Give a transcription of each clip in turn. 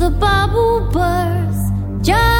the bubble burst. Just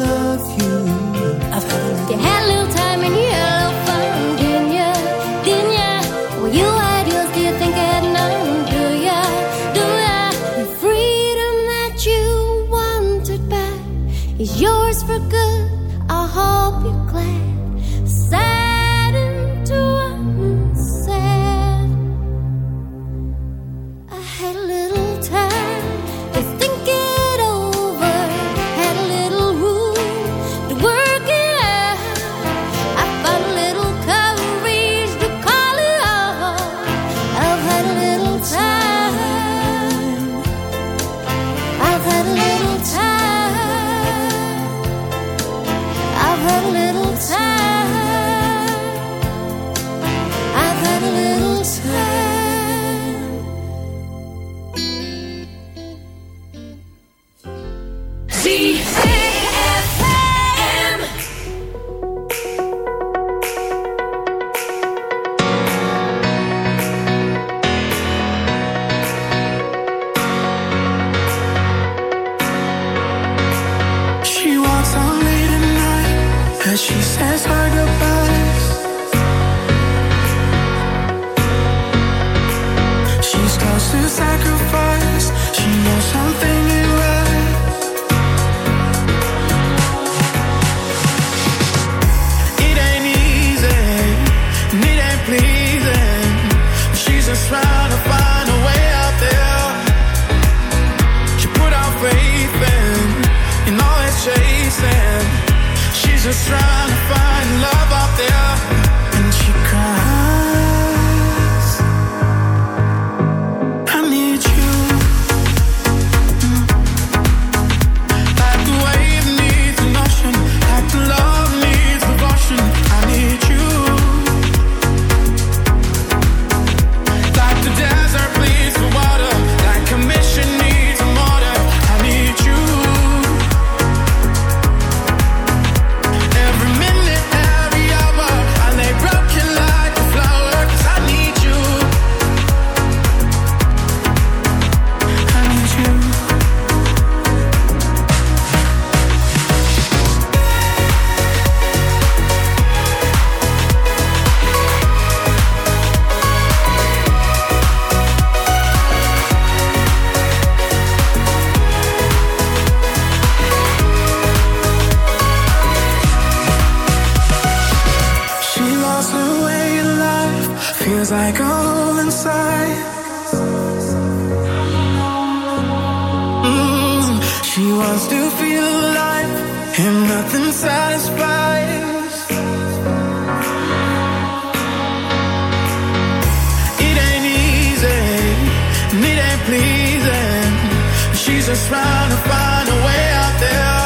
just trying to find a way out there.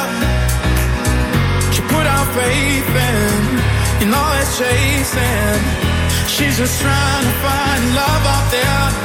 She put out faith in, you all it's chasing. She's just trying to find love out there.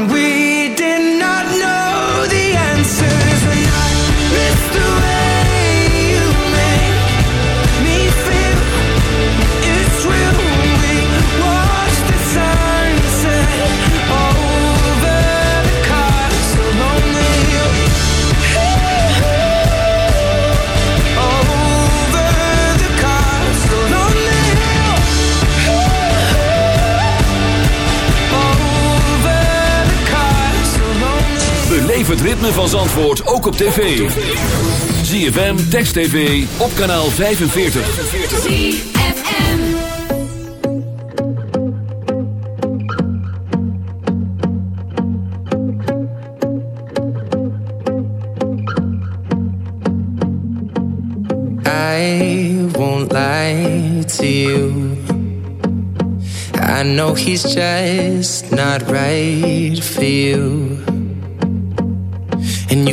het ritme van Zandvoort ook op tv. ZFM, Text TV, op kanaal 45. ZFM I won't lie to you I know he's just not right for you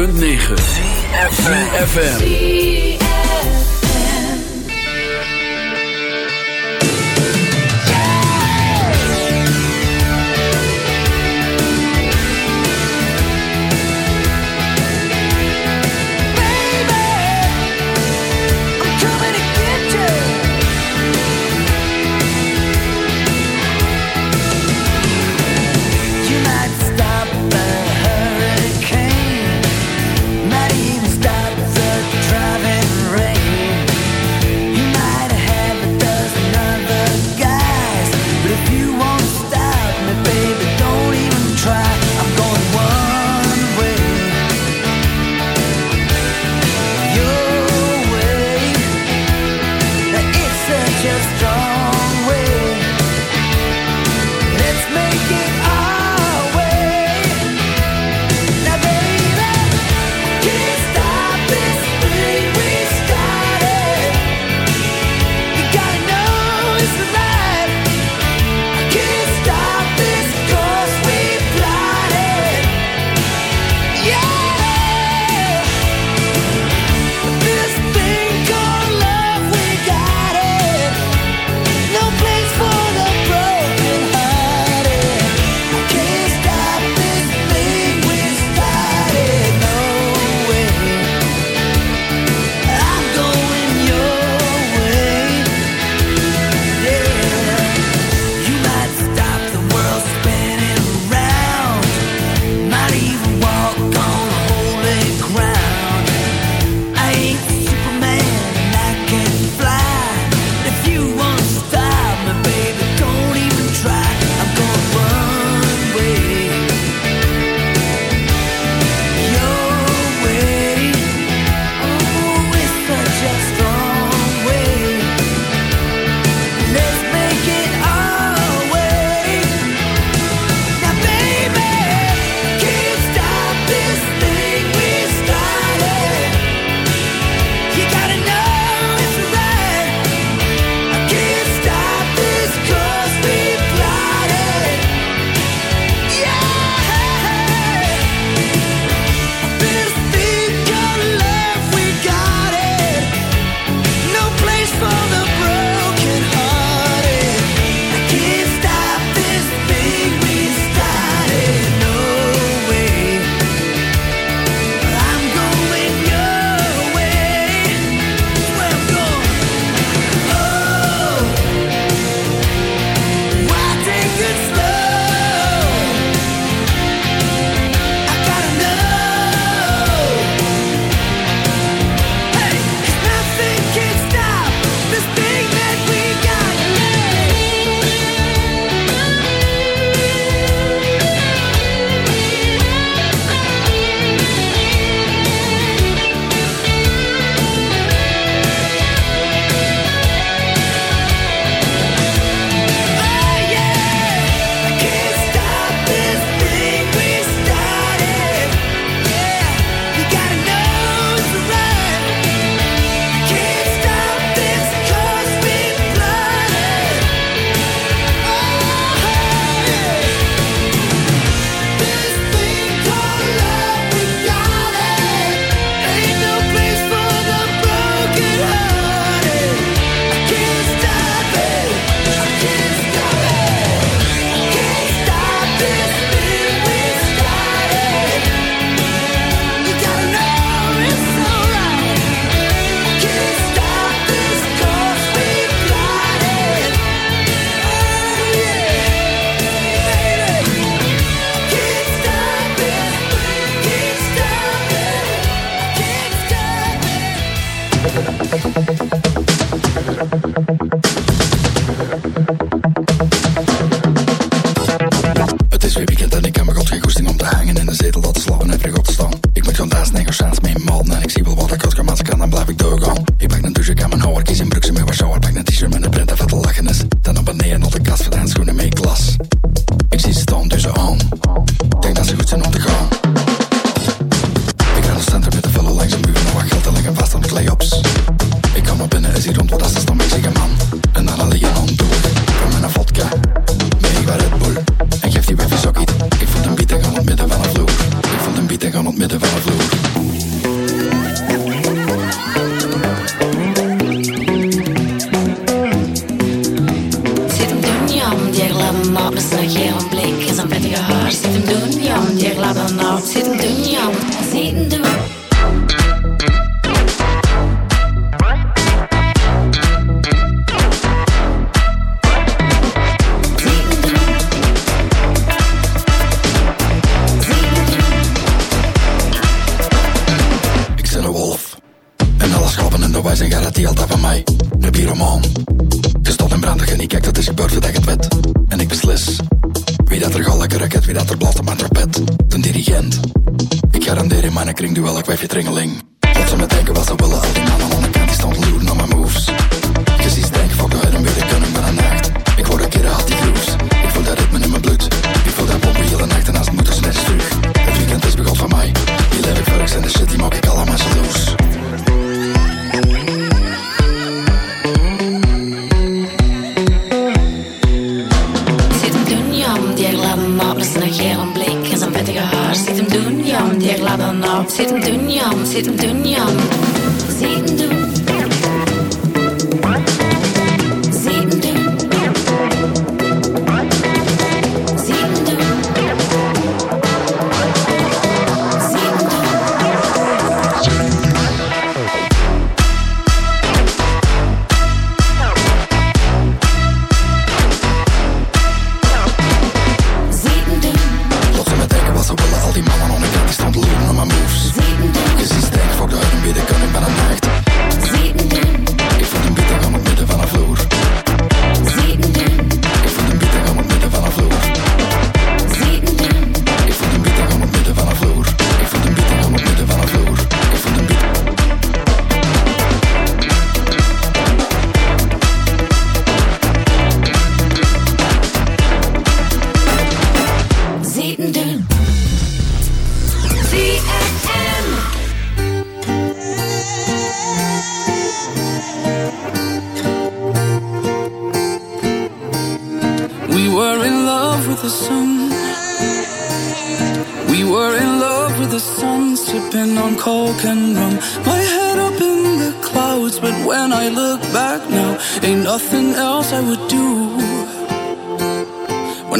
106.9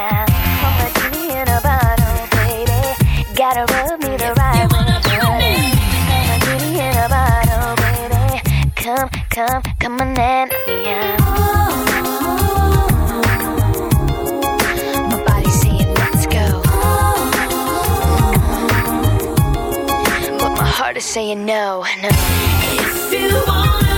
in a bottle, baby. Gotta rub me the right way. in a bottle, baby. Come, come, come on. Saying no, no. If you want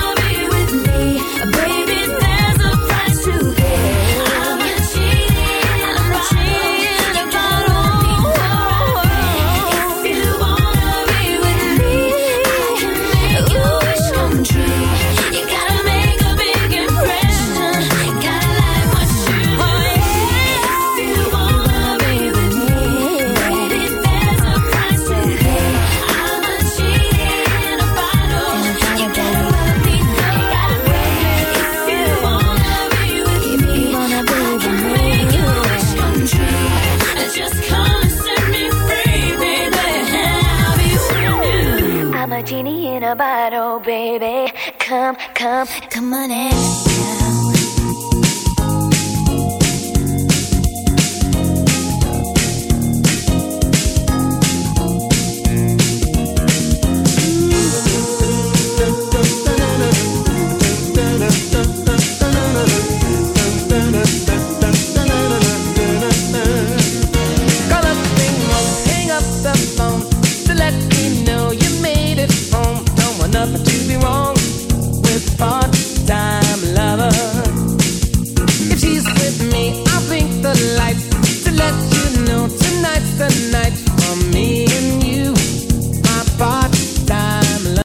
bottle, baby. Come, come, come on in.